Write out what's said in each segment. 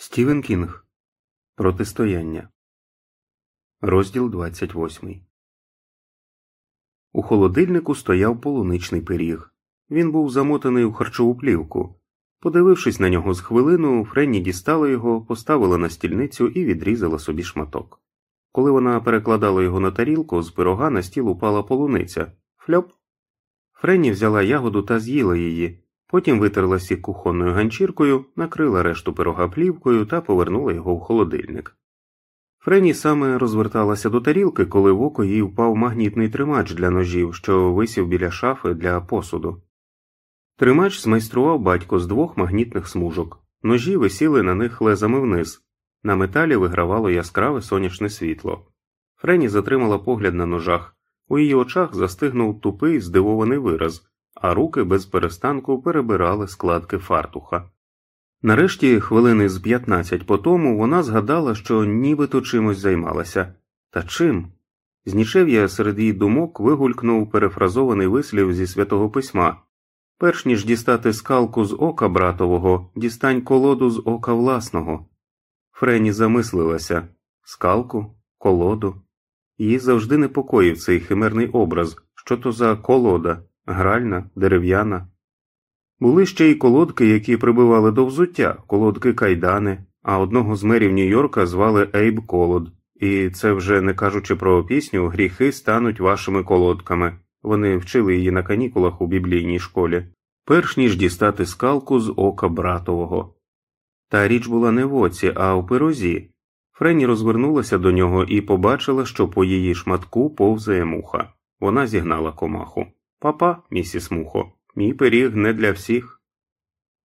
Стівен Кінг Протистояння Розділ 28 У холодильнику стояв полуничний пиріг. Він був замотаний у харчову плівку. Подивившись на нього з хвилину, Френні дістала його, поставила на стільницю і відрізала собі шматок. Коли вона перекладала його на тарілку, з пирога на стіл упала полуниця. Фльоп. Френні взяла ягоду та з'їла її. Потім витерла сік кухонною ганчіркою, накрила решту пирога плівкою та повернула його в холодильник. Френі саме розверталася до тарілки, коли в око їй впав магнітний тримач для ножів, що висів біля шафи для посуду. Тримач змайстрував батько з двох магнітних смужок, ножі висіли на них лезами вниз, на металі вигравало яскраве сонячне світло. Френі затримала погляд на ножах, у її очах застигнув тупий здивований вираз а руки без перестанку перебирали складки фартуха. Нарешті, хвилини з 15 по тому, вона згадала, що нібито чимось займалася. Та чим? З нічев'я серед її думок вигулькнув перефразований вислів зі святого письма перш ніж дістати скалку з ока братового, дістань колоду з ока власного. Френі замислилася скалку, колоду. Її завжди непокоїв цей химерний образ, що то за колода, гральна, дерев'яна. Були ще й колодки, які прибивали до взуття, колодки кайдани, а одного з мерів Нью-Йорка звали Ейб Колод, і це вже не кажучи про пісню, гріхи стануть вашими колодками. Вони вчили її на канікулах у біблійній школі, перш ніж дістати скалку з ока братового. Та річ була не в оці, а в пирозі. Френі розвернулася до нього і побачила, що по її шматку повзає муха. Вона зігнала комаху. Папа, місіс Мухо, мій пиріг не для всіх.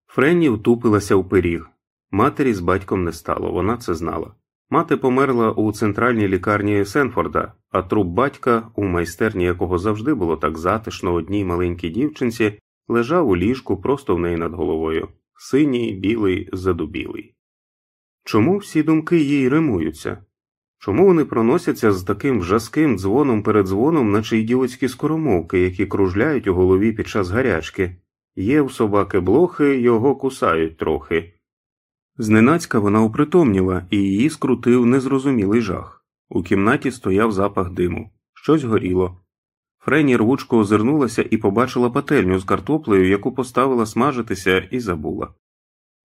Френні втупилася у пиріг. Матері з батьком не стало, вона це знала. Мати померла у центральній лікарні Сенфорда, а труп батька, у майстерні якого завжди було так затишно одній маленькій дівчинці, лежав у ліжку просто в неї над головою синій, білий, задубілий. Чому всі думки їй римуються? Чому вони проносяться з таким жаским дзвоном перед дзвоном, наче ідіотські скоромовки, які кружляють у голові під час гарячки? Є в собаки блохи, його кусають трохи. Зненацька вона упритомніла, і її скрутив незрозумілий жах. У кімнаті стояв запах диму, щось горіло. Френі рвучко озирнулася і побачила пательню з картоплею, яку поставила смажитися, і забула.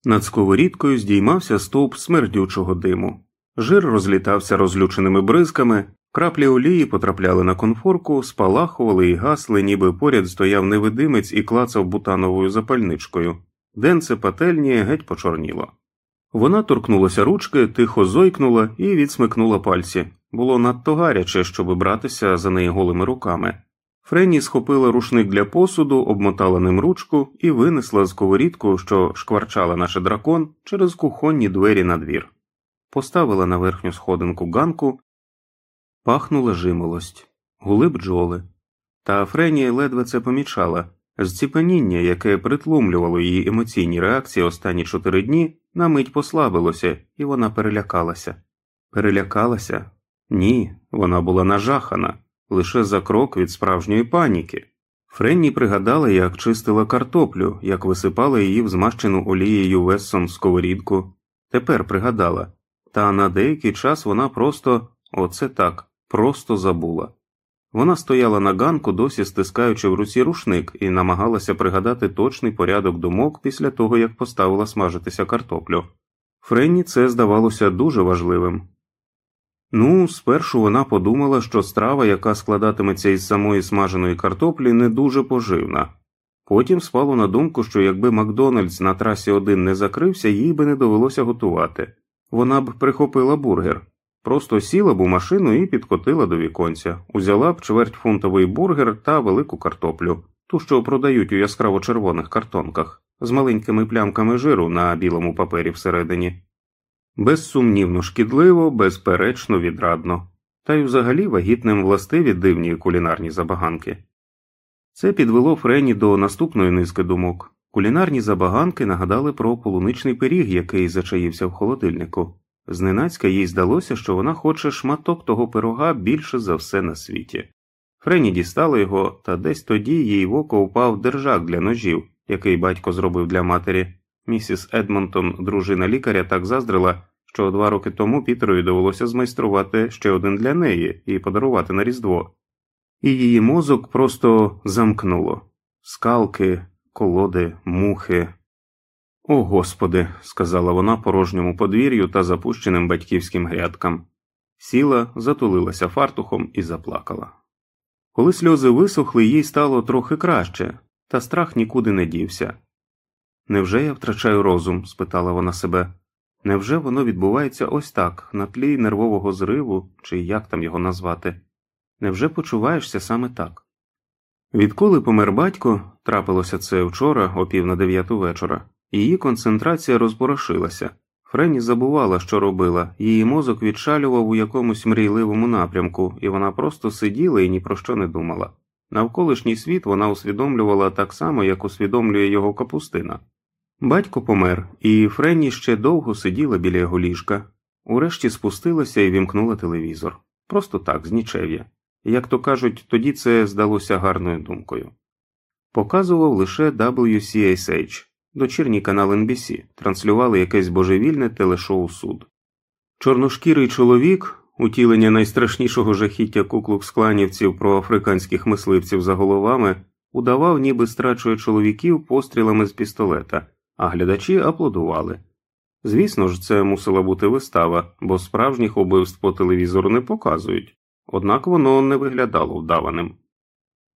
Над сковорідкою здіймався стовп смердючого диму. Жир розлітався розлюченими бризками, краплі олії потрапляли на конфорку, спалахували і гасли, ніби поряд стояв невидимець і клацав бутановою запальничкою. Денце пательні геть почорніло. Вона торкнулася ручки, тихо зойкнула і відсмикнула пальці. Було надто гаряче, щоб братися за неї голими руками. Френі схопила рушник для посуду, обмотала ним ручку і винесла сковорідку, що шкварчала наше дракон, через кухонні двері на двір поставила на верхню сходинку ганку, пахнула жимолость, гули бджоли. Та Френі ледве це помічала. Зціпеніння, яке притлумлювало її емоційні реакції останні чотири дні, на мить послабилося, і вона перелякалася. Перелякалася? Ні, вона була нажахана лише за крок від справжньої паніки. Френні пригадала, як чистила картоплю, як висипала її в змащену олією весом сковорідку. Тепер пригадала та на деякий час вона просто, оце так, просто забула. Вона стояла на ганку, досі стискаючи в руці рушник, і намагалася пригадати точний порядок думок після того, як поставила смажитися картоплю. Френні це здавалося дуже важливим. Ну, спершу вона подумала, що страва, яка складатиметься із самої смаженої картоплі, не дуже поживна. Потім спало на думку, що якби Макдональдс на трасі один не закрився, їй би не довелося готувати. Вона б прихопила бургер, просто сіла б у машину і підкотила до віконця, узяла б чвертьфунтовий бургер та велику картоплю, ту, що продають у яскраво червоних картонках, з маленькими плямками жиру на білому папері всередині. Безсумнівно шкідливо, безперечно, відрадно, та й взагалі вагітним властиві дивні кулінарні забаганки. Це підвело Френі до наступної низки думок. Кулінарні забаганки нагадали про полуничний пиріг, який зачаївся в холодильнику. Зненацька їй здалося, що вона хоче шматок того пирога більше за все на світі. Френі дістала його, та десь тоді їй в око впав держак для ножів, який батько зробив для матері. Місіс Едмонтон, дружина лікаря, так заздрила, що два роки тому Пітерові довелося змайструвати ще один для неї і подарувати на Різдво, і її мозок просто замкнуло скалки, колоди, мухи. О Господи, сказала вона порожньому подвір'ю та запущеним батьківським грядкам. Сіла, затулилася фартухом і заплакала. Коли сльози висохли, їй стало трохи краще, та страх нікуди не дівся. Невже я втрачаю розум? спитала вона себе. Невже воно відбувається ось так, на тлі нервового зриву, чи як там його назвати? Невже почуваєшся саме так? Відколи помер батько, трапилося це вчора, о пів на дев'яту вечора, її концентрація розпорошилася. Френі забувала, що робила, її мозок відшалював у якомусь мрійливому напрямку, і вона просто сиділа і ні про що не думала. Навколишній світ вона усвідомлювала так само, як усвідомлює його капустина. Батько помер, і Френні ще довго сиділа біля його ліжка, урешті спустилася і вімкнула телевізор. Просто так, з нічев'я. Як то кажуть, тоді це здалося гарною думкою. Показував лише WCSH, дочірній канал NBC, транслювали якесь божевільне телешоу суд. Чорношкірий чоловік, утілення найстрашнішого жахіття куклукс-кланівців про африканських мисливців за головами, удавав, ніби страчує чоловіків пострілами з пістолета, а глядачі аплодували. Звісно ж, це мусила бути вистава, бо справжніх убивств по телевізору не показують, однак воно не виглядало вдаваним.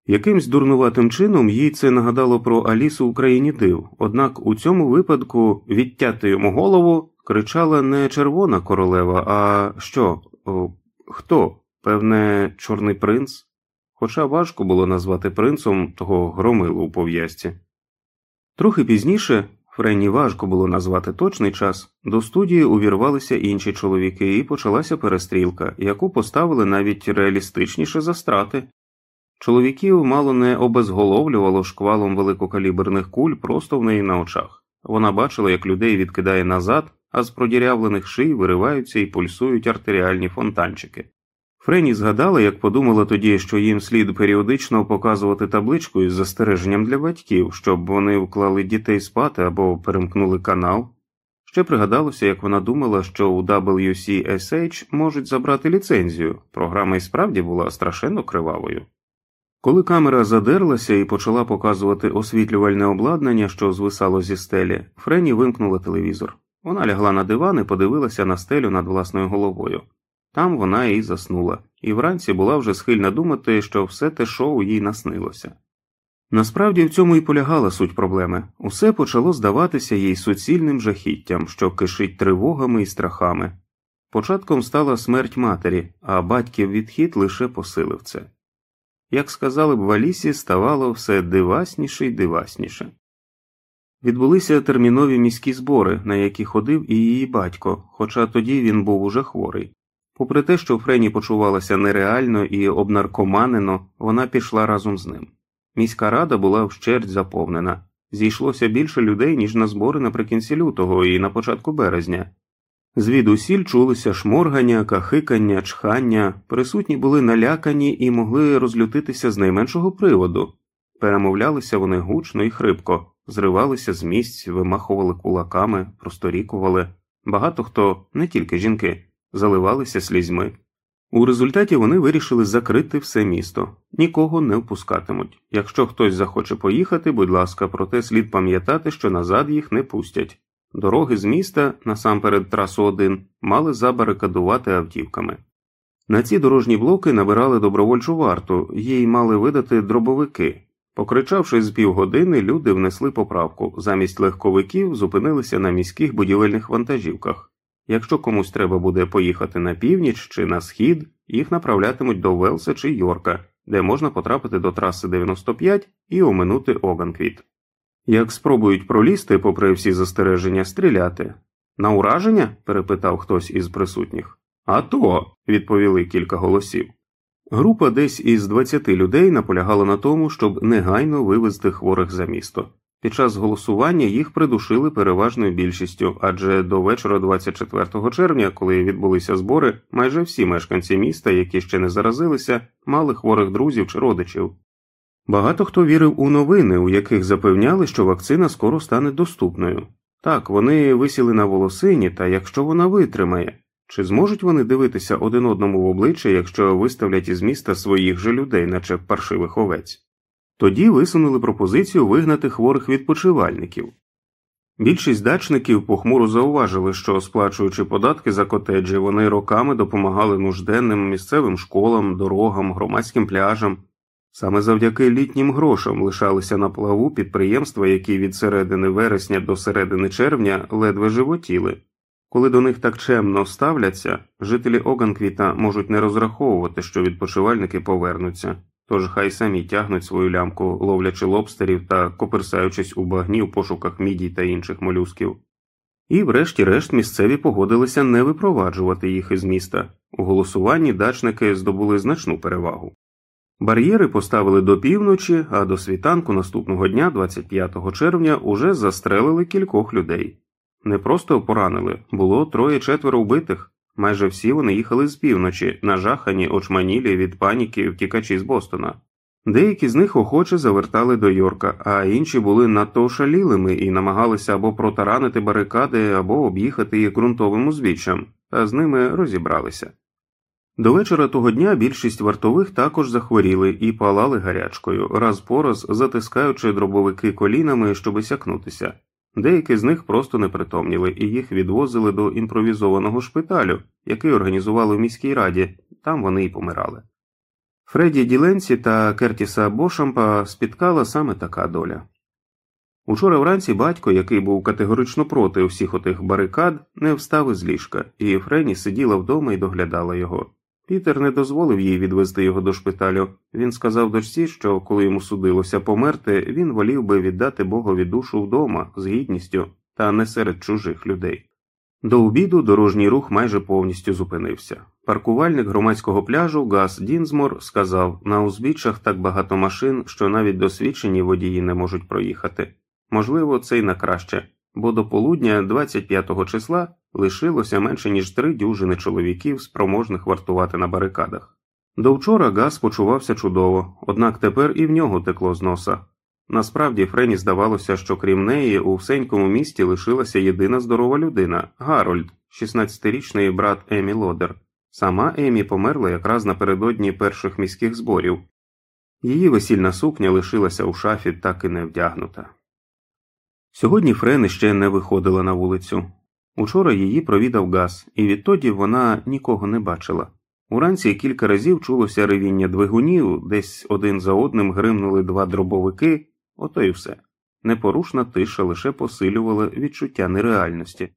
Якимсь дурнуватим чином їй це нагадало про Алісу в країні див, однак у цьому випадку відтяти йому голову кричала не червона королева, а що? О, хто? Певне, чорний принц? Хоча важко було назвати принцом того громилу у пов'язці. Трохи пізніше Френні важко було назвати точний час, до студії увірвалися інші чоловіки, і почалася перестрілка, яку поставили навіть реалістичніше за страти. Чоловіків мало не обезголовлювало шквалом великокаліберних куль просто в неї на очах. Вона бачила, як людей відкидає назад, а з продірявлених ший вириваються і пульсують артеріальні фонтанчики. Френі згадала, як подумала тоді, що їм слід періодично показувати табличку із застереженням для батьків, щоб вони вклали дітей спати або перемкнули канал. Ще пригадалося, як вона думала, що у WCSH можуть забрати ліцензію, програма і справді була страшенно кривавою. Коли камера задерлася і почала показувати освітлювальне обладнання, що звисало зі стелі, Френі вимкнула телевізор. Вона лягла на диван і подивилася на стелю над власною головою. Там вона і заснула, і вранці була вже схильна думати, що все те шоу їй наснилося. Насправді в цьому і полягала суть проблеми усе почало здаватися їй суцільним жахіттям, що кишить тривогами і страхами. Початком стала смерть матері, а батьків відхід лише посилив це. Як сказали б в Алісі, ставало все дивасніше й дивасніше. Відбулися термінові міські збори, на які ходив і її батько, хоча тоді він був уже хворий. Попри те, що Френі почувалася нереально і обнаркоманено, вона пішла разом з ним. Міська рада була вщерть заповнена, зійшлося більше людей, ніж на збори наприкінці лютого і на початку березня. Звідусіль чулися шморгання, кахикання, чхання, присутні були налякані і могли розлютитися з найменшого приводу. Перемовлялися вони гучно і хрипко, зривалися з місць, вимахували кулаками, просторікували. Багато хто, не тільки жінки, заливалися слізьми. У результаті вони вирішили закрити все місто, нікого не впускатимуть. Якщо хтось захоче поїхати, будь ласка, проте слід пам'ятати, що назад їх не пустять. Дороги з міста, насамперед трасу 1, мали забарикадувати автівками. На ці дорожні блоки набирали добровольчу варту, їй мали видати дробовики. Покричавши з півгодини, люди внесли поправку замість легковиків зупинилися на міських будівельних вантажівках. Якщо комусь треба буде поїхати на північ чи на схід, їх направлятимуть до Велса чи Йорка, де можна потрапити до траси 95 і оминути Оганквіт. Як спробують пролізти, попри всі застереження, стріляти. На ураження? перепитав хтось із присутніх. «А то!» – відповіли кілька голосів. Група десь із 20 людей наполягала на тому, щоб негайно вивезти хворих за місто. Під час голосування їх придушили переважною більшістю, адже до вечора 24 червня, коли відбулися збори, майже всі мешканці міста, які ще не заразилися, мали хворих друзів чи родичів. Багато хто вірив у новини, у яких запевняли, що вакцина скоро стане доступною. Так, вони висіли на волосині, та якщо вона витримає, чи зможуть вони дивитися один одному в обличчя, якщо виставлять із міста своїх же людей, наче паршивих овець? Тоді висунули пропозицію вигнати хворих відпочивальників. Більшість дачників похмуро зауважили, що, сплачуючи податки за котеджі, вони роками допомагали нужденним місцевим школам, дорогам, громадським пляжам. Саме завдяки літнім грошам лишалися на плаву підприємства, які від середини вересня до середини червня ледве животіли. Коли до них так чемно ставляться, жителі Оганквіта можуть не розраховувати, що відпочивальники повернуться, тож хай самі тягнуть свою лямку, ловлячи лобстерів та коперсаючись у багні в пошуках мідій та інших молюсків. І, врешті-решт, місцеві погодилися не випроваджувати їх із міста. У голосуванні дачники здобули значну перевагу. Бар'єри поставили до півночі, а до світанку наступного дня, 25 червня, уже застрелили кількох людей. Не просто поранили, було троє четверо вбитих. Майже всі вони їхали з півночі, нажахані, очманілі від паніки втікачі з Бостона. Деякі з них охоче завертали до Йорка, а інші були надто ошалілими і намагалися або протаранити барикади, або об'їхати їх ґрунтовим узвіччям, а з ними розібралися. До вечора того дня більшість вартових також захворіли і палали гарячкою, раз по раз затискаючи дробовики колінами, щоб сякнутися. Деякі з них просто не притомніли і їх відвозили до імпровізованого шпиталю, який організували в міській раді, там вони й помирали. Фредді Діленсі та Кертіса Бошампа спіткала саме така доля. Учора вранці батько, який був категорично проти всіх отих барикад, не встав із ліжка, і Френі сиділа вдома і доглядала його. Пітер не дозволив їй відвести його до шпиталю. Він сказав дочці, що коли йому судилося померти, він волів би віддати Богові душу вдома з гідністю та не серед чужих людей. До обіду дорожній рух майже повністю зупинився. Паркувальник громадського пляжу Гас Дінзмор сказав на узбіччях так багато машин, що навіть досвідчені водії не можуть проїхати. Можливо, це й на краще, бо до полудня 25 числа лишилося менше ніж три дюжини чоловіків, спроможних вартувати на барикадах. До вчора Газ почувався чудово, однак тепер і в нього текло з носа. Насправді Френі здавалося, що крім неї у всенькому місті лишилася єдина здорова людина Гарольд, 16-річний брат Емі Лодер. Сама Емі померла якраз напередодні перших міських зборів. Її весільна сукня лишилася у шафі так і не вдягнута. Сьогодні Френ ще не виходила на вулицю. Учора її провідав газ, і відтоді вона нікого не бачила. Уранці кілька разів чулося ревіння двигунів, десь один за одним гримнули два дробовики, ото й все. Непорушна тиша лише посилювала відчуття нереальності.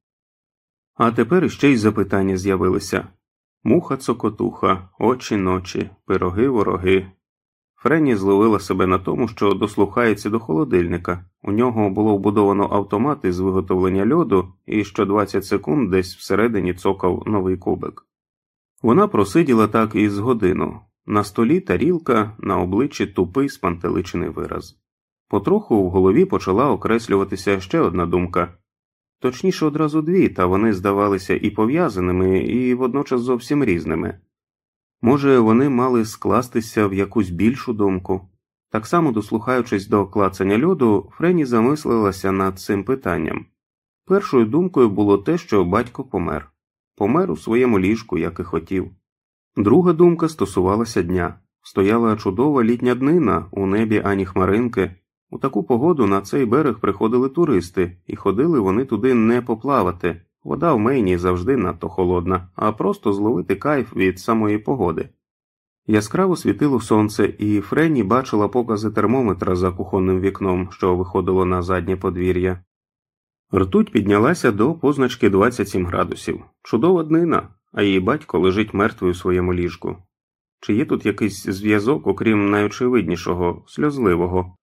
А тепер іще й запитання з'явилися муха цокотуха, очі ночі, пироги вороги, Френі зловила себе на тому, що дослухається до холодильника. У нього було вбудовано автомат із виготовлення льоду, і що 20 секунд десь всередині цокав новий кубик. Вона просиділа так із годину на столі тарілка, на обличчі тупий спантеличений вираз. Потроху в голові почала окреслюватися ще одна думка точніше одразу дві, та вони здавалися і пов'язаними, і водночас зовсім різними. Може, вони мали скластися в якусь більшу думку. Так само, дослухаючись до клацання льоду, Френі замислилася над цим питанням. Першою думкою було те, що батько помер, помер у своєму ліжку, як і хотів. Друга думка стосувалася дня стояла чудова літня днина, у небі ані хмаринки. У таку погоду на цей берег приходили туристи, і ходили вони туди не поплавати, Вода в Мейні завжди надто холодна, а просто зловити кайф від самої погоди. Яскраво світило сонце, і Френі бачила покази термометра за кухонним вікном, що виходило на заднє подвір'я. Ртуть піднялася до позначки 27 градусів. Чудова днина, а її батько лежить мертвий у своєму ліжку. Чи є тут якийсь зв'язок, окрім найочевиднішого, сльозливого?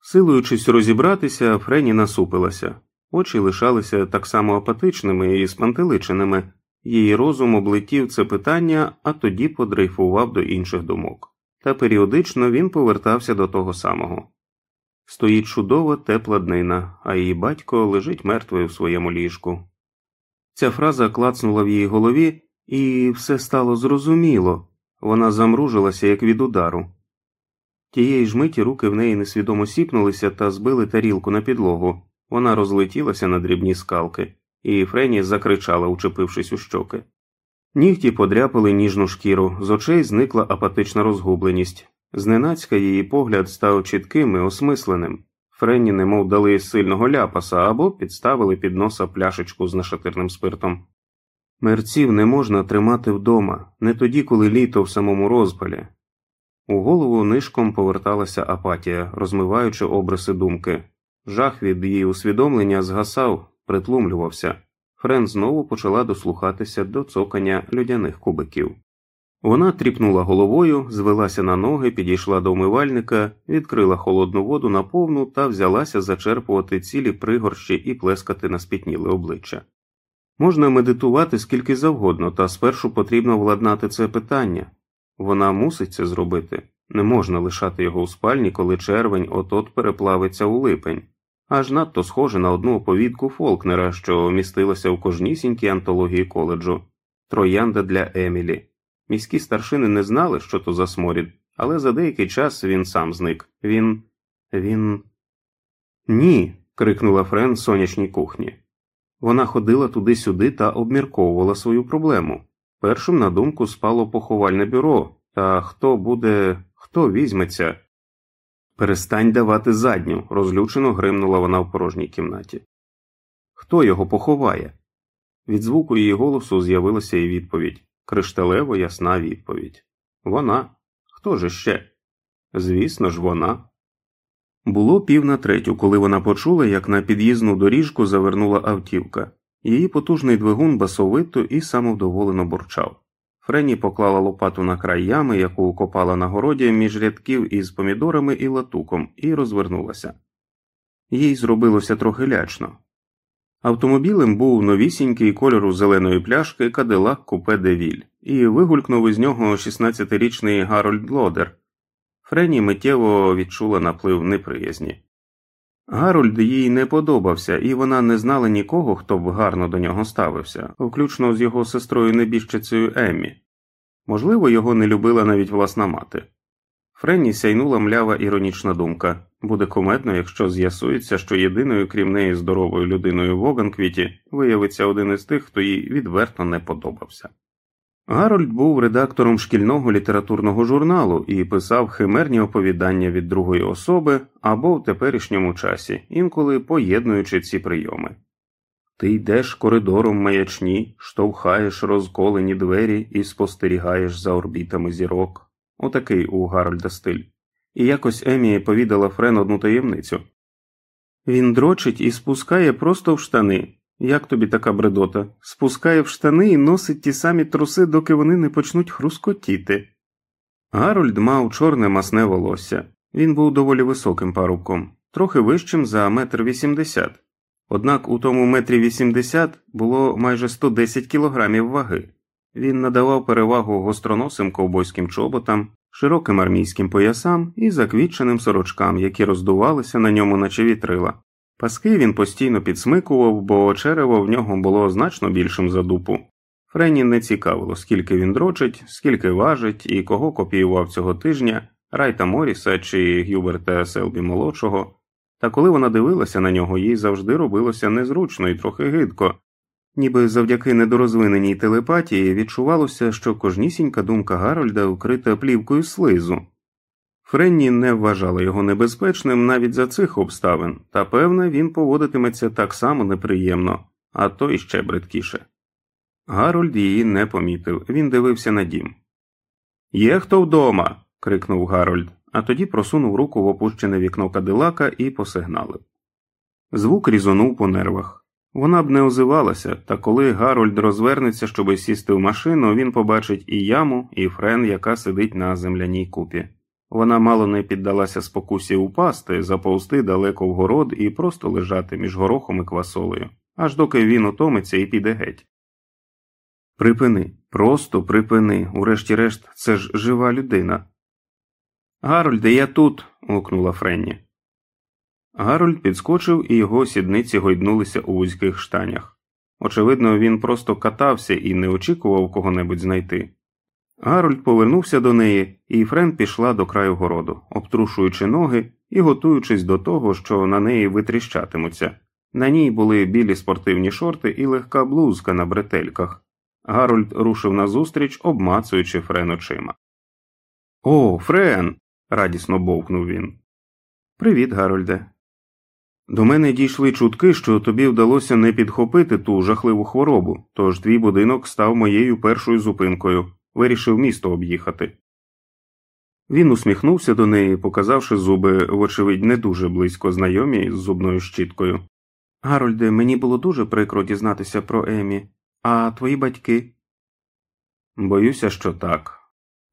Силуючись розібратися, Френі насупилася. Очі лишалися так само апатичними і спантеличеними, її розум облетів це питання, а тоді подрейфував до інших думок. Та періодично він повертався до того самого. Стоїть чудова тепла днина, а її батько лежить мертвий у своєму ліжку. Ця фраза клацнула в її голові, і все стало зрозуміло вона замружилася, як від удару. Тієї ж миті руки в неї несвідомо сіпнулися та збили тарілку на підлогу. Вона розлетілася на дрібні скалки, і Френі закричала, учепившись у щоки. Нігті подряпали ніжну шкіру, з очей зникла апатична розгубленість. Зненацька її погляд став чітким і осмисленим. Френні немов дали сильного ляпаса або підставили під носа пляшечку з нашатирним спиртом. Мерців не можна тримати вдома, не тоді, коли літо в самому розпалі. У голову нишком поверталася апатія, розмиваючи обриси думки. Жах від її усвідомлення згасав, притлумлювався. Френ знову почала дослухатися до цокання людяних кубиків. Вона тріпнула головою, звелася на ноги, підійшла до умивальника, відкрила холодну воду на повну та взялася зачерпувати цілі пригорщі і плескати на спітніле обличчя. Можна медитувати скільки завгодно, та спершу потрібно владнати це питання. Вона мусить це зробити, не можна лишати його у спальні, коли червень от-от переплавиться у липень, аж надто схоже на одну оповідку Фолкнера, що містилася у кожнісінькій антології коледжу Троянда для Емілі. Міські старшини не знали, що то за сморід, але за деякий час він сам зник. Він. він. Ні. крикнула Френ в сонячній кухні. Вона ходила туди-сюди та обмірковувала свою проблему. Першим на думку спало поховальне бюро, та хто буде, хто візьметься. Перестань давати задню, розлючено гримнула вона в порожній кімнаті. Хто його поховає? Від звуку її голосу з'явилася і відповідь кришталево ясна відповідь. Вона. Хто ж ще? Звісно ж, вона. Було пів на третю, коли вона почула, як на під'їзну доріжку завернула автівка. Її потужний двигун басовито і самовдоволено бурчав. Френі поклала лопату на край ями, яку копала на городі між рядків із помідорами і латуком, і розвернулася. Їй зробилося трохи лячно. Автомобілем був новісінький кольору зеленої пляшки Кадилак Купе Девіль, і вигулькнув із нього 16-річний Гарольд Лодер. Френі миттєво відчула наплив неприязні. Гарольд їй не подобався, і вона не знала нікого, хто б гарно до нього ставився, включно з його сестрою небіжчицею Еммі. Можливо, його не любила навіть власна мати. Френні сяйнула млява іронічна думка буде кумедно, якщо з'ясується, що єдиною, крім неї, здоровою людиною в Оганквіті виявиться один із тих, хто їй відверто не подобався. Гарольд був редактором шкільного літературного журналу і писав химерні оповідання від другої особи або в теперішньому часі, інколи поєднуючи ці прийоми. Ти йдеш коридором маячні, штовхаєш розколені двері і спостерігаєш за орбітами зірок. Отакий у Гарольда стиль. І якось Емі повідала Френ одну таємницю він дрочить і спускає просто в штани. Як тобі така бредота? Спускає в штани і носить ті самі труси, доки вони не почнуть хрускотіти. Гарольд мав чорне масне волосся. Він був доволі високим парубком, трохи вищим за метр вісімдесят. Однак у тому метрі вісімдесят було майже 110 кілограмів ваги. Він надавав перевагу гостроносим ковбойським чоботам, широким армійським поясам і заквітченим сорочкам, які роздувалися на ньому, наче вітрила. Паски він постійно підсмикував, бо черево в нього було значно більшим за дупу. Френі не цікавило, скільки він дрочить, скільки важить і кого копіював цього тижня Райта Моріса чи Гюберта Селбі молодшого. Та коли вона дивилася на нього, їй завжди робилося незручно і трохи гидко, ніби завдяки недорозвиненій телепатії відчувалося, що кожнісінька думка Гарольда вкрита плівкою слизу. Френні не вважала його небезпечним навіть за цих обставин, та певне, він поводитиметься так само неприємно, а то іще бридкіше. Гарольд її не помітив, він дивився на дім. Є хто вдома. крикнув Гарольд, а тоді просунув руку в опущене вікно кадилака і посигналив. Звук різонув по нервах. Вона б не озивалася, та коли Гарольд розвернеться, щоби сісти в машину, він побачить і яму, і френ, яка сидить на земляній купі. Вона мало не піддалася спокусі упасти, заповзти далеко в город і просто лежати між горохом і квасолею, аж доки він утомиться і піде геть. Припини, просто припини, урешті-решт, це ж жива людина. Гарольде, я тут. гукнула Френні. Гарольд підскочив, і його сідниці гойднулися у вузьких штанях. Очевидно, він просто катався і не очікував кого-небудь знайти. Гарольд повернувся до неї, і Френ пішла до краю городу, обтрушуючи ноги і готуючись до того, що на неї витріщатимуться. На ній були білі спортивні шорти і легка блузка на бретельках. Гарольд рушив назустріч, обмацуючи Френ очима. О, Френ. радісно бовкнув він. Привіт, Гарольде. До мене дійшли чутки, що тобі вдалося не підхопити ту жахливу хворобу, тож твій будинок став моєю першою зупинкою, вирішив місто об'їхати. Він усміхнувся до неї, показавши зуби, вочевидь, не дуже близько знайомі з зубною щіткою. Гарольде, мені було дуже прикро дізнатися про Емі, а твої батьки? Боюся, що так.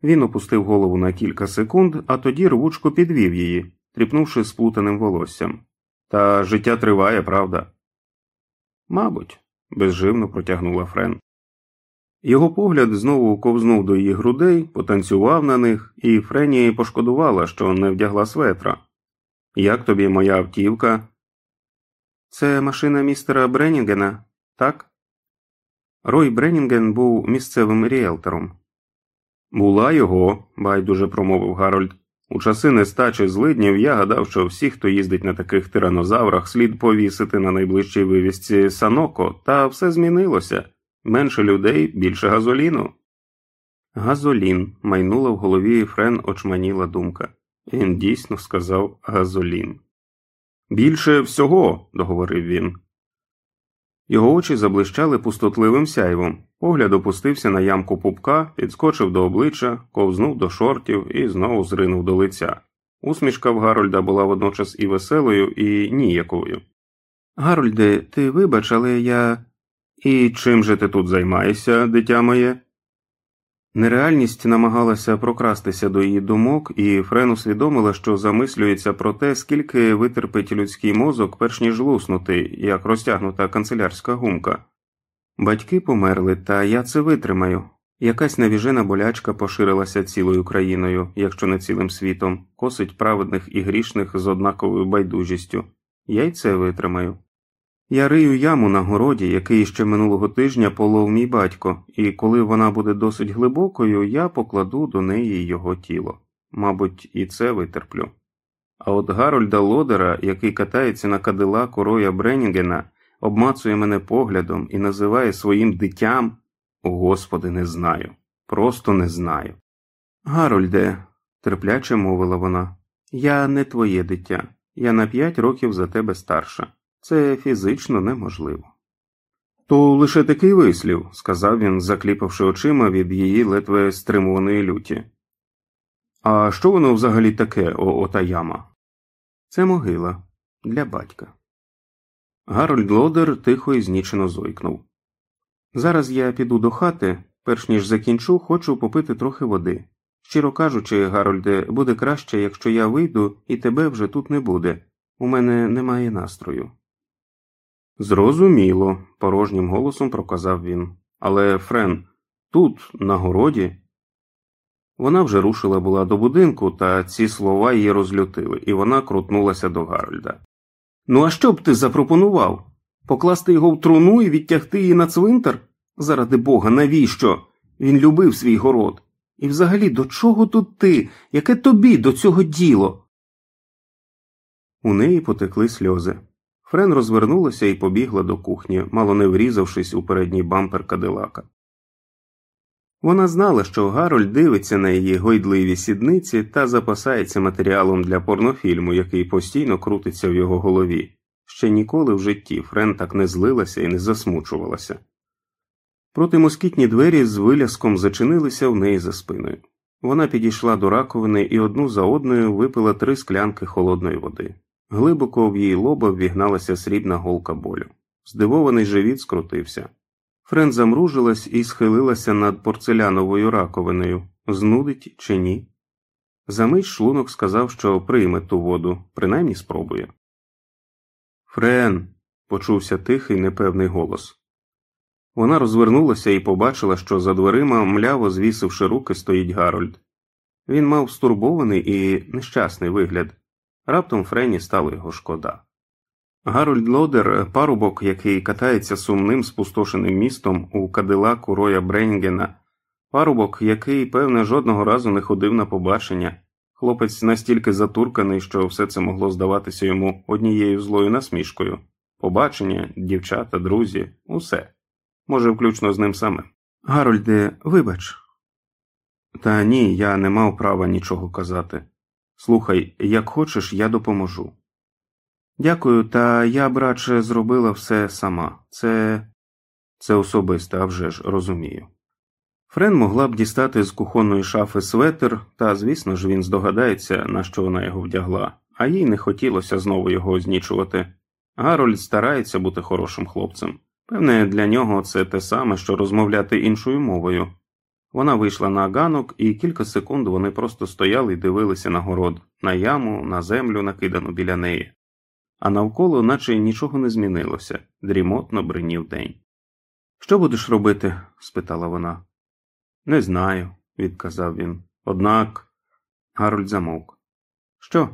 Він опустив голову на кілька секунд, а тоді рвучко підвів її, тріпнувши сплутаним волоссям. Та життя триває, правда? Мабуть, безживно протягнула Френ. Його погляд знову ковзнув до її грудей, потанцював на них, і Френі пошкодувала, що не вдягла светра. Як тобі моя автівка? Це машина містера Бренінгена, так? Рой Бренінген був місцевим ріелтором. Була його, байдуже промовив Гарольд. У часи нестачі злиднів я гадав, що всі, хто їздить на таких тиранозаврах, слід повісити на найближчій вивісці Саноко, та все змінилося менше людей, більше газоліну. Газолін, майнула в голові Френ очманіла думка. Він дійсно сказав газолін. Більше всього, договорив він. Його очі заблищали пустотливим сяйвом, погляд опустився на ямку пупка, підскочив до обличчя, ковзнув до шортів і знову зринув до лиця. Усмішка в Гарольда була водночас і веселою, і ніяковою. Гарольде, ти вибач, але я. І чим же ти тут займаєшся, дитя моє? Нереальність намагалася прокрастися до її думок, і Френ усвідомила, що замислюється про те, скільки витерпить людський мозок, перш ніж луснути, як розтягнута канцелярська гумка. Батьки померли, та я це витримаю. Якась навіжена болячка поширилася цілою країною, якщо не цілим світом, косить праведних і грішних з однаковою байдужістю. Я й це витримаю. Я рию яму на городі, який ще минулого тижня полов мій батько, і коли вона буде досить глибокою, я покладу до неї його тіло. Мабуть, і це витерплю. А от Гарольда Лодера, який катається на кадилаку Роя Бренінгена, обмацує мене поглядом і називає своїм дитям, Господи, не знаю, просто не знаю. Гарольде, терпляче мовила вона, я не твоє дитя, я на п'ять років за тебе старша. Це фізично неможливо. То лише такий вислів, сказав він, закліпавши очима від її ледве стримуваної люті. А що воно взагалі таке, о, ота яма? Це могила для батька. Гарольд Лодер тихо і знічено зойкнув. Зараз я піду до хати, перш ніж закінчу, хочу попити трохи води. Щиро кажучи, Гарольде, буде краще, якщо я вийду і тебе вже тут не буде. У мене немає настрою. Зрозуміло, порожнім голосом проказав він. Але, Френ, тут, на городі. Вона вже рушила була до будинку, та ці слова її розлютили, і вона крутнулася до Гарольда. Ну, а що б ти запропонував? Покласти його в труну і відтягти її на цвинтар? Заради бога, навіщо? Він любив свій город. І взагалі до чого тут ти? Яке тобі до цього діло? У неї потекли сльози. Френ розвернулася і побігла до кухні, мало не врізавшись у передній бампер кадилака. Вона знала, що Гарольд дивиться на її гойдливі сідниці та запасається матеріалом для порнофільму, який постійно крутиться в його голові. Ще ніколи в житті Френ так не злилася і не засмучувалася. Проти москітні двері з виляском зачинилися в неї за спиною. Вона підійшла до раковини і одну за одною випила три склянки холодної води. Глибоко в її лоба ввігналася срібна голка болю. Здивований живіт скрутився. Френ замружилась і схилилася над порцеляновою раковиною знудить чи ні. Замить шлунок сказав, що прийме ту воду, принаймні спробує. Френ. почувся тихий непевний голос. Вона розвернулася і побачила, що за дверима, мляво звісивши руки, стоїть Гарольд. Він мав стурбований і нещасний вигляд. Раптом Френі стало його шкода. Гарольд Лодер, парубок, який катається сумним спустошеним містом у кадилаку Роя Бренгена, парубок, який, певне, жодного разу не ходив на побачення, хлопець настільки затурканий, що все це могло здаватися йому однією злою насмішкою, побачення, дівчата, друзі, усе. Може, включно з ним самим. Гарольде, вибач. Та ні, я не мав права нічого казати. Слухай, як хочеш, я допоможу. Дякую, та я б радше зробила все сама. Це Це особисте, а вже ж розумію. Френ могла б дістати з кухонної шафи светр, та, звісно ж, він здогадається, на що вона його вдягла, а їй не хотілося знову його ознічувати. Гарольд старається бути хорошим хлопцем. Певне, для нього це те саме, що розмовляти іншою мовою. Вона вийшла на ганок, і кілька секунд вони просто стояли і дивилися на город, на яму, на землю, накидану біля неї. А навколо, наче нічого не змінилося, дрімотно бринів день. Що будеш робити? спитала вона. Не знаю, відказав він. Однак. Гарольд замовк. Що?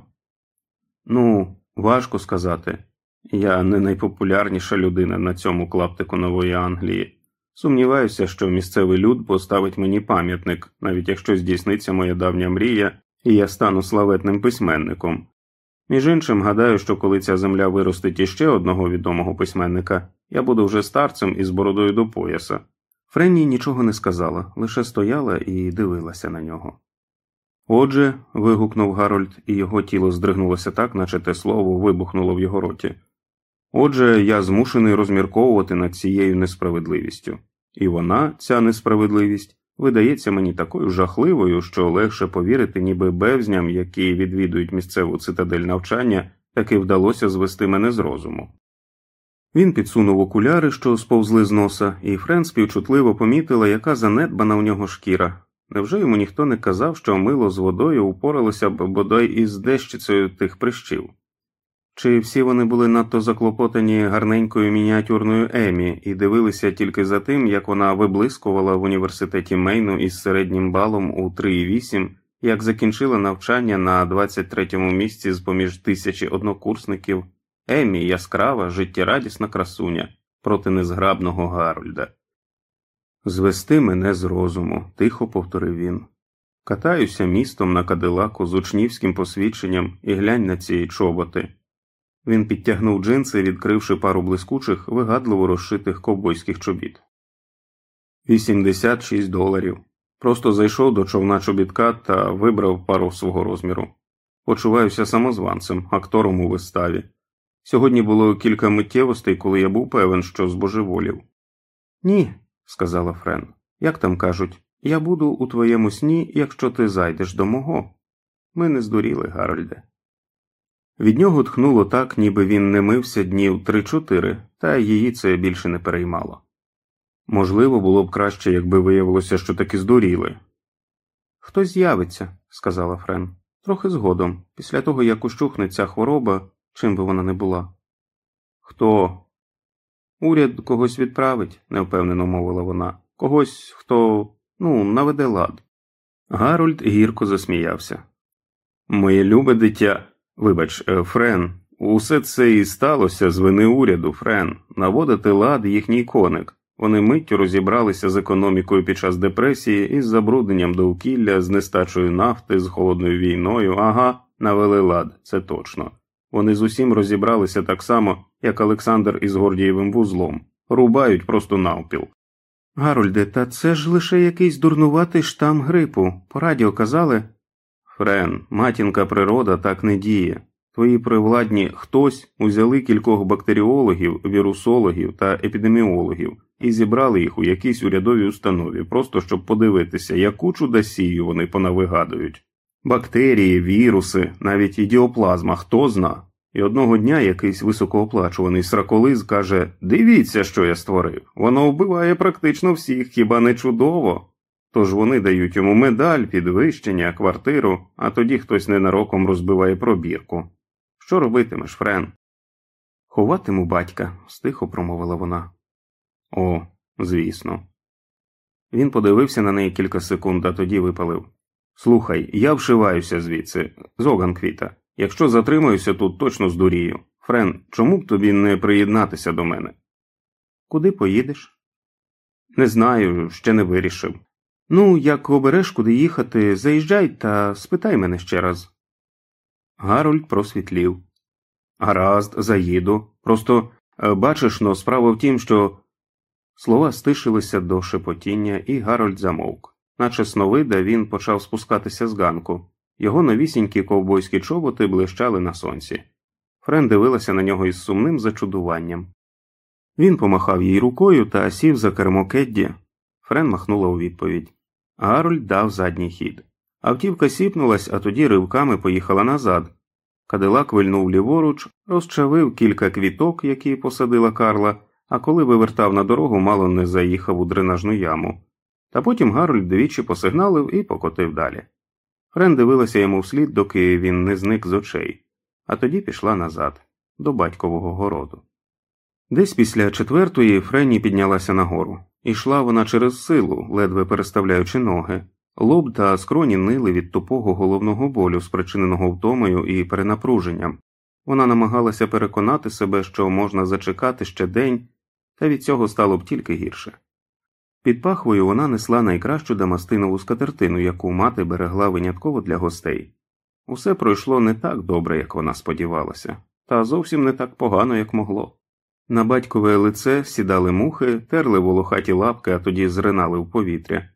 Ну, важко сказати. Я не найпопулярніша людина на цьому клаптику нової Англії. Сумніваюся, що місцевий люд поставить мені пам'ятник, навіть якщо здійсниться моя давня мрія, і я стану славетним письменником. Між іншим, гадаю, що коли ця земля виростить іще одного відомого письменника, я буду вже старцем із бородою до пояса. Френні нічого не сказала, лише стояла і дивилася на нього. Отже, вигукнув Гарольд, і його тіло здригнулося так, наче те слово вибухнуло в його роті. Отже, я змушений розмірковувати над цією несправедливістю, і вона, ця несправедливість, видається мені такою жахливою, що легше повірити, ніби бевзням, які відвідують місцеву цитадель навчання, таки вдалося звести мене з розуму. Він підсунув окуляри, що сповзли з носа, і Френ співчутливо помітила, яка занедбана у нього шкіра. Невже йому ніхто не казав, що мило з водою упоралося б бодай із дещицею тих прищів? Чи всі вони були надто заклопотані гарненькою мініатюрною Емі і дивилися тільки за тим, як вона виблискувала в університеті Мейну із середнім балом у 3,8, як закінчила навчання на 23-му місці з поміж тисячі однокурсників, Емі яскрава, життєрадісна красуня проти незграбного Гарольда. Звести мене з розуму, тихо повторив він. Катаюся містом на кадилаку з учнівським посвідченням і глянь на ці чоботи. Він підтягнув джинси, відкривши пару блискучих, вигадливо розшитих ковбойських чобіт. 86 доларів. Просто зайшов до човна чобітка та вибрав пару свого розміру. Почуваюся самозванцем, актором у виставі. Сьогодні було кілька миттєвостей, коли я був певен, що збожеволів. Ні, сказала Френ. Як там кажуть, я буду у твоєму сні, якщо ти зайдеш до мого. Ми не здуріли, Гарольде. Від нього тхнуло так, ніби він не мився днів три-чотири, та її це більше не переймало. Можливо, було б краще, якби виявилося, що таки здуріли. Хтось з'явиться, сказала Френ, трохи згодом, після того як ущухне ця хвороба, чим би вона не була. Хто? Уряд когось відправить, невпевнено мовила вона, когось, хто, ну, наведе лад. Гарольд гірко засміявся. Моє любе дитя. Вибач, е, Френ, усе це і сталося з вини уряду, Френ, наводити лад їхній коник. Вони миттю розібралися з економікою під час депресії із забрудненням довкілля, з нестачою нафти, з холодною війною, ага, навели лад, це точно. Вони з усім розібралися так само, як Олександр із Гордієвим вузлом, рубають просто навпіл. Гарольде, та це ж лише якийсь дурнуватий штам грипу. По радіо казали. Френ, матінка природа так не діє. Твої привладні хтось узяли кількох бактеріологів, вірусологів та епідеміологів і зібрали їх у якійсь урядовій установі, просто щоб подивитися, яку чудосію вони понавигадують. Бактерії, віруси, навіть ідіоплазма, хто зна. І одного дня якийсь високооплачуваний сраколиз каже Дивіться, що я створив. Воно вбиває практично всіх, хіба не чудово? Тож вони дають йому медаль, підвищення, квартиру, а тоді хтось ненароком розбиває пробірку. Що робитимеш, Френ? Ховатиму батька, стихо промовила вона. О, звісно. Він подивився на неї кілька секунд, а тоді випалив. Слухай, я вшиваюся звідси, з квіта. Якщо затримаюся тут, точно здурію. Френ, чому б тобі не приєднатися до мене? Куди поїдеш? Не знаю, ще не вирішив. Ну, як обереш куди їхати, заїжджай та спитай мене ще раз. Гарольд просвітлів. Гаразд, заїду. Просто «Е, бачиш но, справа в тім, що. Слова стишилися до шепотіння, і Гарольд замовк, наче сновида він почав спускатися з ганку. Його новісінькі ковбойські чоботи блищали на сонці. Френ дивилася на нього із сумним зачудуванням. Він помахав їй рукою та сів за кермо Кедді. Френ махнула у відповідь. Гарольд дав задній хід. Автівка сіпнулась, а тоді ривками поїхала назад. Кадилак вильнув ліворуч, розчавив кілька квіток, які посадила Карла, а коли вивертав на дорогу, мало не заїхав у дренажну яму. Та потім Гарольд двічі посигналив і покотив далі. Френ дивилася йому вслід, доки він не зник з очей, а тоді пішла назад, до батькового городу. Десь після четвертої Френні піднялася нагору. Ішла вона через силу, ледве переставляючи ноги. Лоб та скроні нили від тупого головного болю, спричиненого втомою і перенапруженням. Вона намагалася переконати себе, що можна зачекати ще день, та від цього стало б тільки гірше. Під пахвою вона несла найкращу дамастинову скатертину, яку мати берегла винятково для гостей. Усе пройшло не так добре, як вона сподівалася, та зовсім не так погано, як могло. На батькове лице сідали мухи, терли волохаті лапки, а тоді зринали в повітря.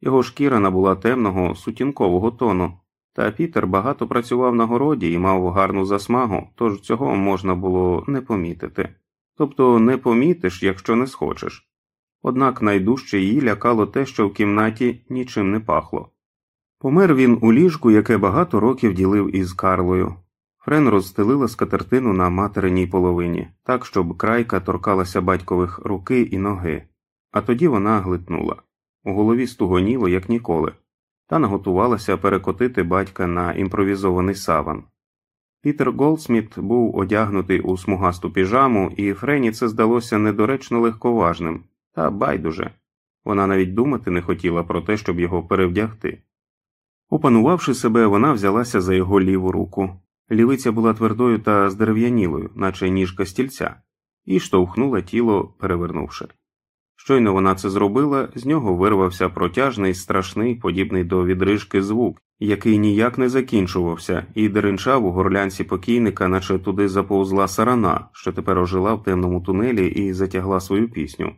Його шкіра набула темного, сутінкового тону, та Пітер багато працював на городі і мав гарну засмагу, тож цього можна було не помітити. Тобто не помітиш, якщо не схочеш. Однак найдужче її лякало те, що в кімнаті нічим не пахло. Помер він у ліжку, яке багато років ділив із Карлою. Френ розстелила скатертину на материній половині, так, щоб крайка торкалася батькових руки і ноги, а тоді вона глитнула. У голові стугоніло, як ніколи, та наготувалася перекотити батька на імпровізований саван. Пітер Голдсміт був одягнутий у смугасту піжаму, і Френі це здалося недоречно легковажним, та байдуже вона навіть думати не хотіла про те, щоб його перевдягти. Опанувавши себе, вона взялася за його ліву руку. Лівиця була твердою та здерев'янілою, наче ніжка стільця, і штовхнула тіло, перевернувши. Щойно вона це зробила, з нього вирвався протяжний, страшний, подібний до відрижки звук, який ніяк не закінчувався, і деренчав у горлянці покійника, наче туди заповзла сарана, що тепер ожила в темному тунелі і затягла свою пісню.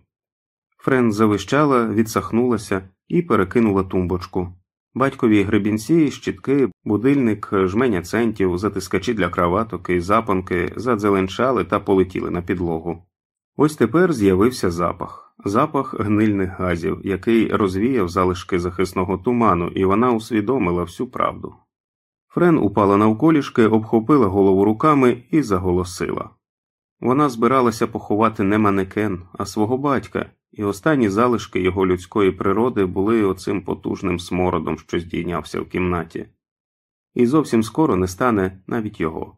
Френ завищала, відсахнулася і перекинула тумбочку. Батькові гребінці, щітки, будильник, жменя центів, затискачі для краваток і запонки задзеленчали та полетіли на підлогу. Ось тепер з'явився запах, запах гнильних газів, який розвіяв залишки захисного туману, і вона усвідомила всю правду. Френ упала навколішки, обхопила голову руками і заголосила. Вона збиралася поховати не манекен, а свого батька, і останні залишки його людської природи були оцим потужним смородом, що здійнявся в кімнаті, і зовсім скоро не стане навіть його.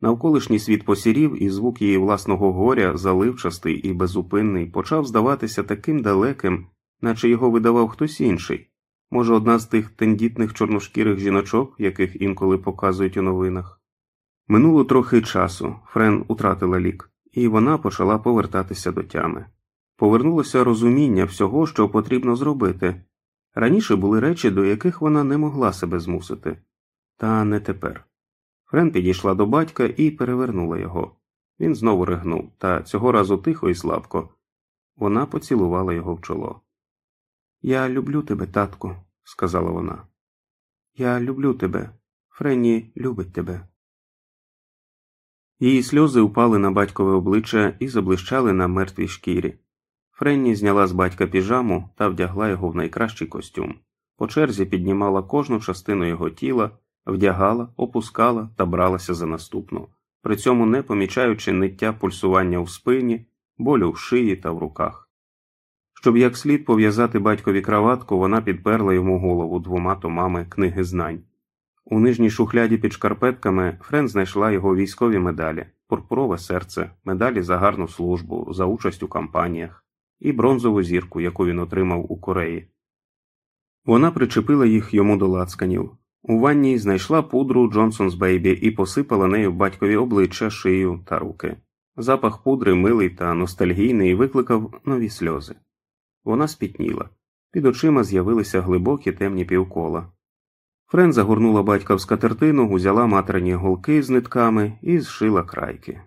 Навколишній світ посірів, і звук її власного горя, заливчастий і безупинний, почав здаватися таким далеким, наче його видавав хтось інший, може, одна з тих тендітних чорношкірих жіночок, яких інколи показують у новинах. Минуло трохи часу, Френ утратила лік, і вона почала повертатися до тями. Повернулося розуміння всього, що потрібно зробити. Раніше були речі, до яких вона не могла себе змусити, та не тепер. Френ підійшла до батька і перевернула його. Він знову ригнув, та цього разу тихо і слабко. Вона поцілувала його в чоло. Я люблю тебе, татку, сказала вона. Я люблю тебе. Френні любить тебе. Її сльози упали на батькове обличчя і заблищали на мертвій шкірі. Френні зняла з батька піжаму та вдягла його в найкращий костюм. По черзі піднімала кожну частину його тіла, вдягала, опускала та бралася за наступну, при цьому не помічаючи ниття пульсування в спині, болю в шиї та в руках. Щоб як слід пов'язати батькові краватку, вона підперла йому голову двома томами книги знань. У нижній шухляді під шкарпетками Френ знайшла його військові медалі, пурпурове серце, медалі за гарну службу, за участь у кампаніях і бронзову зірку, яку він отримав у Кореї. Вона причепила їх йому до лацканів. У ванні знайшла пудру Джонсон's Бейбі і посипала нею батькові обличчя, шию та руки. Запах пудри милий та ностальгійний викликав нові сльози. Вона спітніла. Під очима з'явилися глибокі темні півкола. Френ загорнула батька в скатертину, узяла материні голки з нитками і зшила крайки.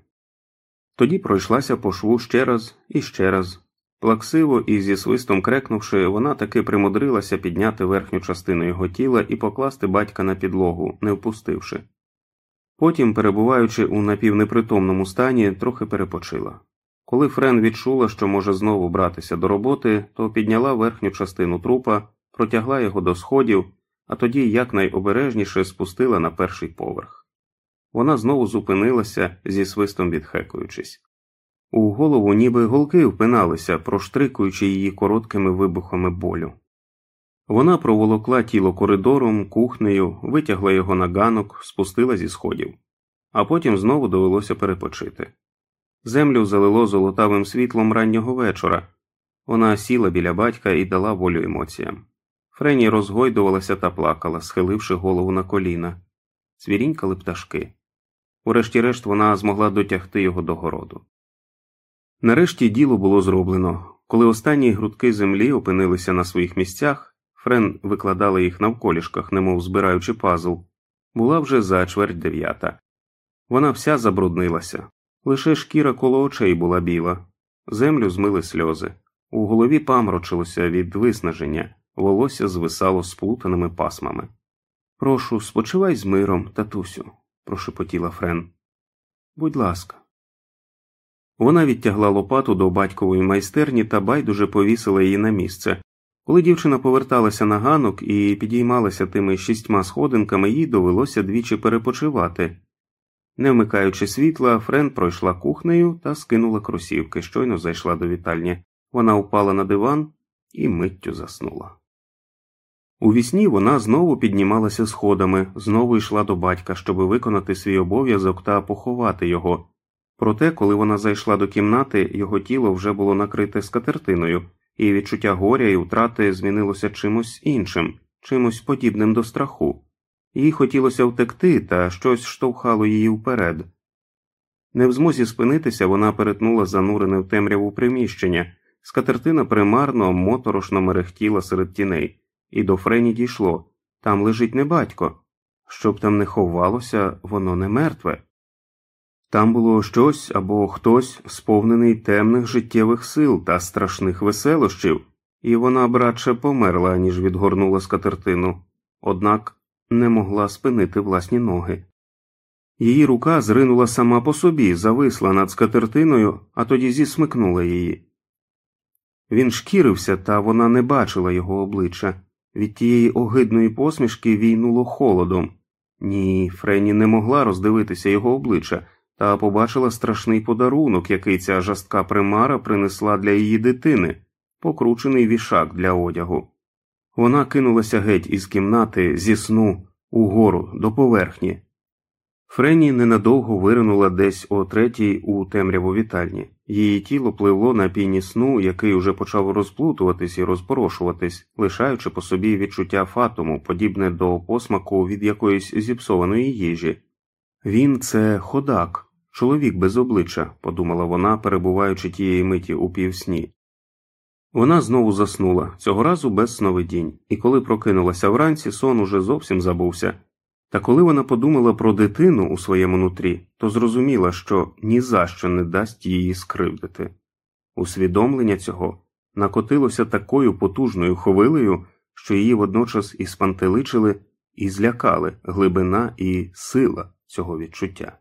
Тоді пройшлася по шву ще раз і ще раз. Плаксиво і зі свистом крекнувши, вона таки примудрилася підняти верхню частину його тіла і покласти батька на підлогу, не впустивши. Потім, перебуваючи у напівнепритомному стані, трохи перепочила. Коли Френ відчула, що може знову братися до роботи, то підняла верхню частину трупа, протягла його до сходів, а тоді якнайобережніше спустила на перший поверх. Вона знову зупинилася зі свистом відхекуючись. У голову ніби голки впиналися, проштрикуючи її короткими вибухами болю. Вона проволокла тіло коридором, кухнею, витягла його на ганок, спустила зі сходів, а потім знову довелося перепочити. Землю залило золотавим світлом раннього вечора. Вона сіла біля батька і дала волю емоціям. Френі розгойдувалася та плакала, схиливши голову на коліна, цвірінькали пташки. Урешті-решт вона змогла дотягти його до городу. Нарешті діло було зроблено. Коли останні грудки землі опинилися на своїх місцях, Френ викладала їх навколішках, немов збираючи пазл, була вже за чверть дев'ята. Вона вся забруднилася, лише шкіра коло очей була біла, землю змили сльози, у голові памрочилося від виснаження, волосся звисало сплутаними пасмами. Прошу, спочивай з миром, татусю, прошепотіла Френ. Будь ласка. Вона відтягла лопату до батькової майстерні та байдуже повісила її на місце. Коли дівчина поверталася на ганок і підіймалася тими шістьма сходинками, їй довелося двічі перепочивати. Не вмикаючи світла, Френ пройшла кухнею та скинула кросівки, щойно зайшла до вітальні. Вона упала на диван і миттю заснула. У вісні вона знову піднімалася сходами, знову йшла до батька, щоб виконати свій обов'язок та поховати його. Проте, коли вона зайшла до кімнати, його тіло вже було накрите скатертиною, і відчуття горя і втрати змінилося чимось іншим, чимось подібним до страху. Їй хотілося втекти, та щось штовхало її вперед. Не в змозі спинитися, вона перетнула занурене в темряву приміщення, скатертина примарно, моторошно мерехтіла серед тіней, і до Френі дійшло там лежить не батько. Щоб там не ховалося, воно не мертве. Там було щось або хтось, сповнений темних життєвих сил та страшних веселощів, і вона б радше померла, ніж відгорнула скатертину, однак не могла спинити власні ноги. Її рука зринула сама по собі, зависла над скатертиною, а тоді зісмикнула її. Він шкірився, та вона не бачила його обличчя. Від тієї огидної посмішки війнуло холодом. Ні, Френі не могла роздивитися його обличчя та побачила страшний подарунок, який ця жорстка примара принесла для її дитини, покручений вішак для одягу. Вона кинулася геть із кімнати зі сну угору до поверхні. Френі ненадовго виринула десь о третій у темряву вітальні. Її тіло пливло на піні сну, який уже почав розплутуватись і розпорошуватись, лишаючи по собі відчуття фатуму, подібне до посмаку від якоїсь зіпсованої їжі. Він це ходак, чоловік без обличчя, подумала вона, перебуваючи тієї миті у півсні. Вона знову заснула, цього разу без сновидінь, і коли прокинулася вранці, сон уже зовсім забувся. Та коли вона подумала про дитину у своєму нутрі, то зрозуміла, що ні за що не дасть її скривдити. Усвідомлення цього накотилося такою потужною хвилею, що її водночас і спантеличили, і злякали глибина і сила цього відчуття.